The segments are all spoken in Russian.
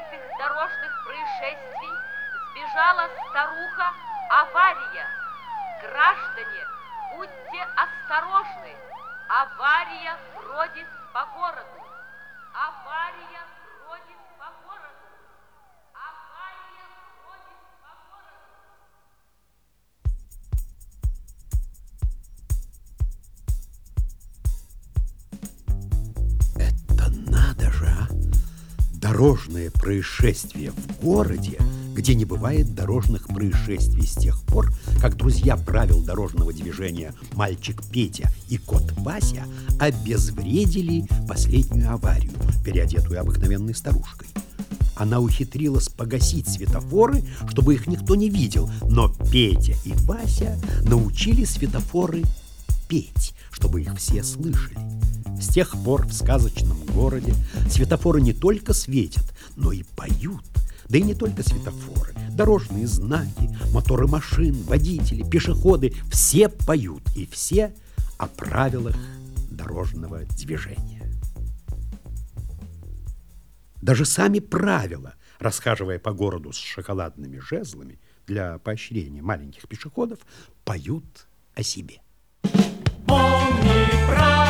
скрытых дорожных происшествий сбежала старуха авария. Граждане, будьте осторожны, авария бродит по городу. Дорожное происшествие в городе – где не бывает дорожных происшествий с тех пор, как друзья правил дорожного движения мальчик Петя и кот Вася обезвредили последнюю аварию, переодетую обыкновенной старушкой. Она ухитрилась погасить светофоры, чтобы их никто не видел, но Петя и Вася научили светофоры петь, чтобы их все слышали. С тех пор в сказочном городе светофоры не только светят, но и поют. Да и не только светофоры, дорожные знаки, моторы машин, водители, пешеходы – все поют и все о правилах дорожного движения. Даже сами правила, расхаживая по городу с шоколадными жезлами для поощрения маленьких пешеходов, поют о себе. Помни правила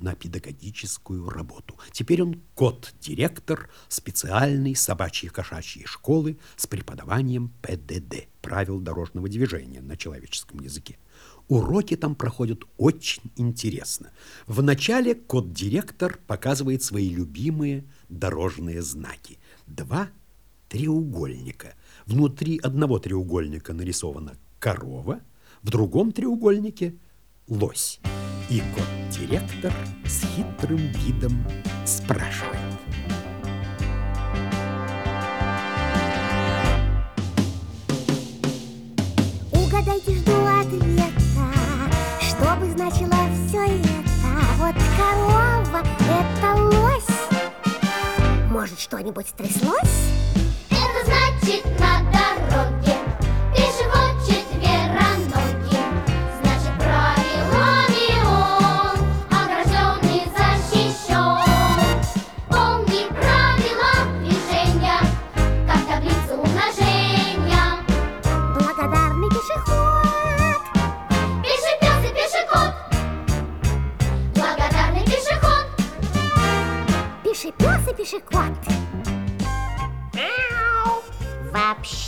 на педагогическую работу. Теперь он кот-директор специальной собачьей кошачьей школы с преподаванием ПДД, правил дорожного движения на человеческом языке. Уроки там проходят очень интересно. Вначале кот-директор показывает свои любимые дорожные знаки. Два треугольника. Внутри одного треугольника нарисована корова, в другом треугольнике лось. И кот-директор с хитрым видом спрашивает. Угадайте, жду ответа, что бы значило все это. Вот корова — это лось. Может, что-нибудь стряслось? Это значит на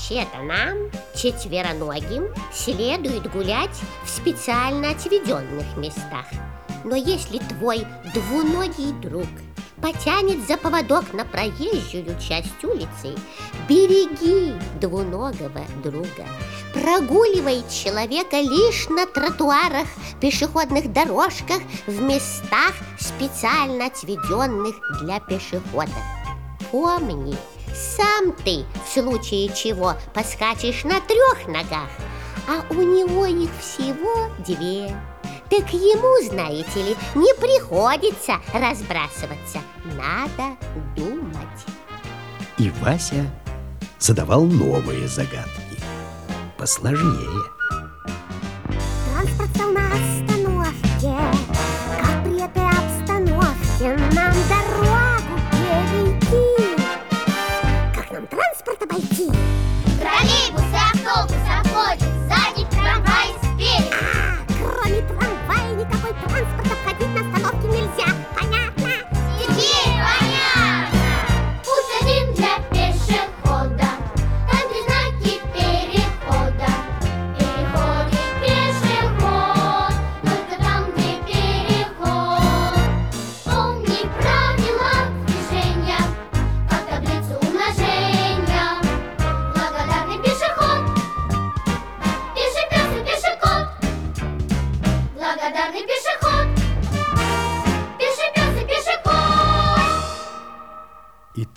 Вообще-то нам, четвероногим, следует гулять в специально отведенных местах. Но если твой двуногий друг потянет за поводок на проезжую часть улицы, береги двуногого друга. Прогуливай человека лишь на тротуарах, пешеходных дорожках, в местах, специально отведенных для пешеходов. Помни, сам ты в случае чего поскачешь на трех ногах, а у него их всего две. Так ему, знаете ли, не приходится разбрасываться. Надо думать. И Вася задавал новые загадки, посложнее.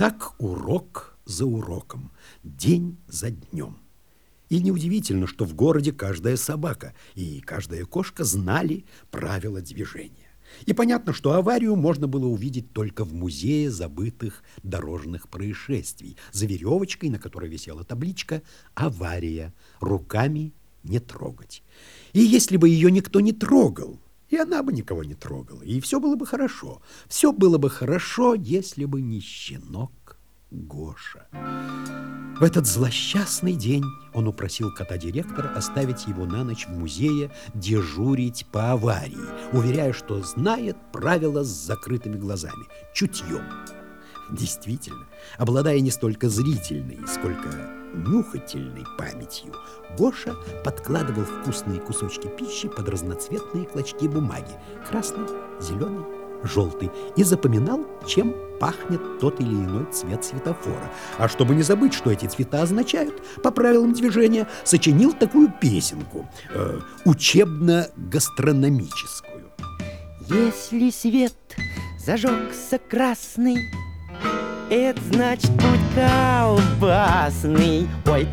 Так урок за уроком, день за днем. И неудивительно, что в городе каждая собака и каждая кошка знали правила движения. И понятно, что аварию можно было увидеть только в музее забытых дорожных происшествий, за веревочкой, на которой висела табличка «Авария. Руками не трогать». И если бы ее никто не трогал, и она бы никого не трогала, и все было бы хорошо. Все было бы хорошо, если бы не щенок Гоша. В этот злосчастный день он упросил кота-директора оставить его на ночь в музее дежурить по аварии, уверяя, что знает правила с закрытыми глазами, чутьем. Действительно, обладая не столько зрительной, сколько нюхательной памятью, Гоша подкладывал вкусные кусочки пищи под разноцветные клочки бумаги, красный, зеленый, желтый, и запоминал, чем пахнет тот или иной цвет светофора. А чтобы не забыть, что эти цвета означают, по правилам движения, сочинил такую песенку, э, учебно-гастрономическую. Если свет зажегся красный, это значит путь колбасный. Ой,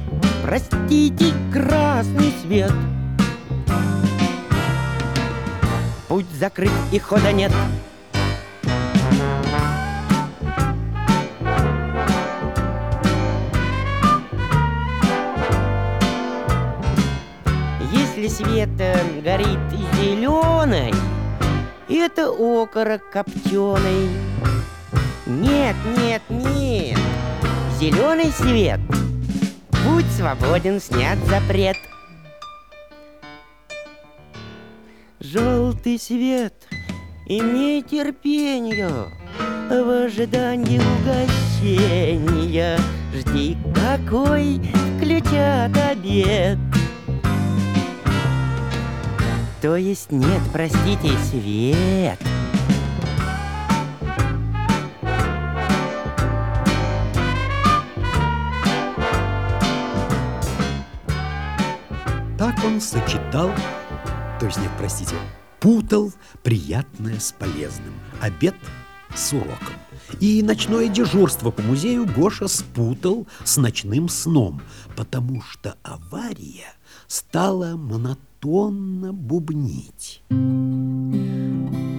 простите, красный свет. Путь закрыт и хода нет. Если свет э, горит зеленый, это окорок копченый. Нет, нет, нет. Зеленый свет. Будь свободен, снят запрет. Желтый свет. Имей терпение в ожидании угощения. Жди, какой включат обед. То есть нет, простите, свет. Он сочетал, то есть нет, простите, путал приятное с полезным, обед с уроком. И ночное дежурство по музею Гоша спутал с ночным сном, потому что авария стала монотонно бубнить.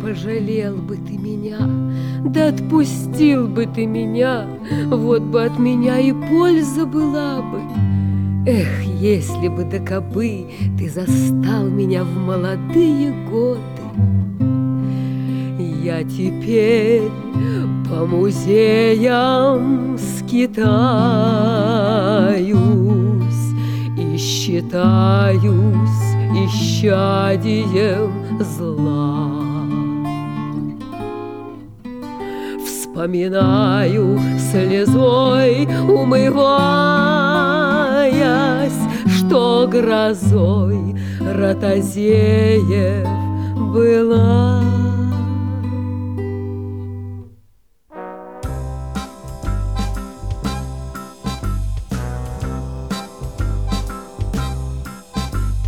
Пожалел бы ты меня, да отпустил бы ты меня, вот бы от меня и польза была бы. Эх, если бы да кобы ты застал меня в молодые годы, я теперь по музеям скитаюсь и считаюсь исчадием зла. Вспоминаю слезой, умываясь, что грозой Ротозеев была.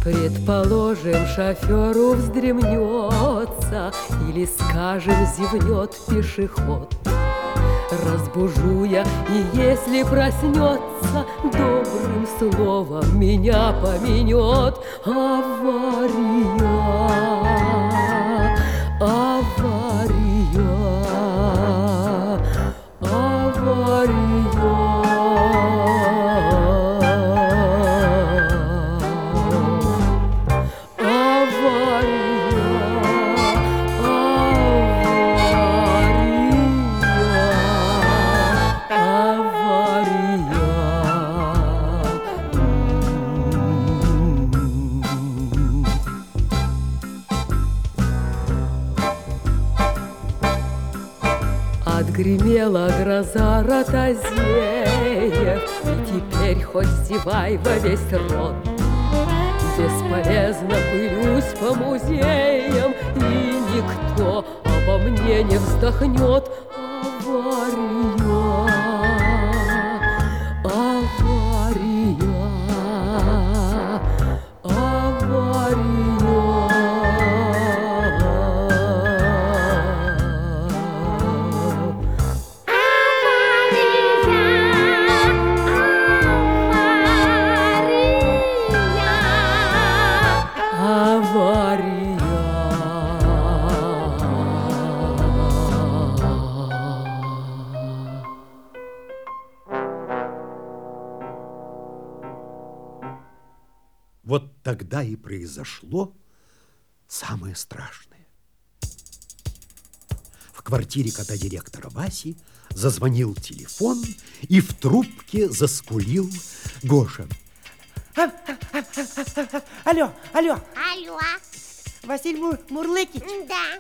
Предположим, шоферу вздремнется Или, скажем, зевнет пешеход Разбужу я, и если проснется Добрым словом меня поменет Авария, Отгремела гроза ротозеев теперь хоть зевай во весь рот. Бесполезно пылюсь по музеям И никто обо мне не вздохнет. Авария, тогда и произошло самое страшное. В квартире кота-директора Васи зазвонил телефон, и в трубке заскулил Гоша. Алло, алло, Алло, Василий Мур Мурлыкич, да.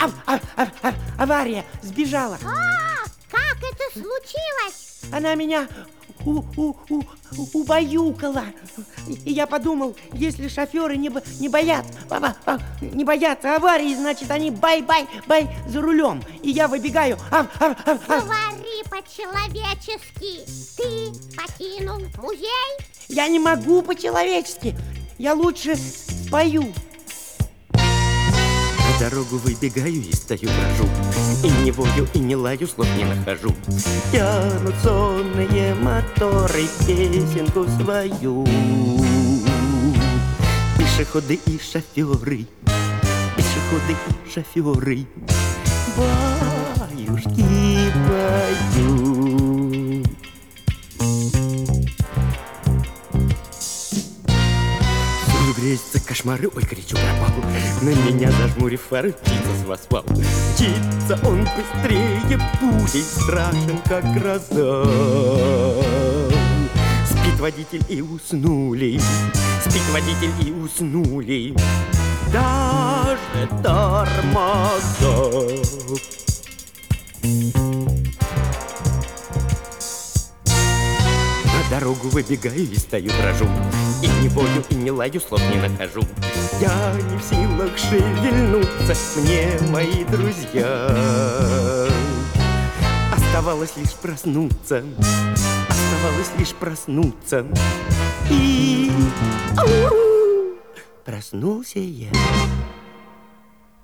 а- а- а- а- авария, сбежала. А, как это случилось? Она меня убаюкала. И я подумал, если шоферы не, не боят, а- а- не боятся аварии, значит, они бай-бай-бай за рулем. И я выбегаю. а- а- а- а. Говори по-человечески. Ты покинул музей? Я не могу по-человечески. Я лучше спою. Дорогу выбегаю и стою дрожу И не вою, и не лаю, слов не нахожу. Тянут сонные моторы песенку свою. Пешеходы и шоферы Пешеходы и шоферы. Баюшки поют грезятся кошмары, ой, кричу пропал. На меня зажмурив фары, птица с вас спал Птица, он быстрее пулей, страшен, как гроза. Спит водитель и уснули Спит водитель и уснули. Даже тормоза дорогу выбегаю и стою дрожу. И не вою, и не лаю, слов не нахожу. Я не в силах шевельнуться, мне мои друзья. Оставалось лишь проснуться Оставалось лишь проснуться. И проснулся я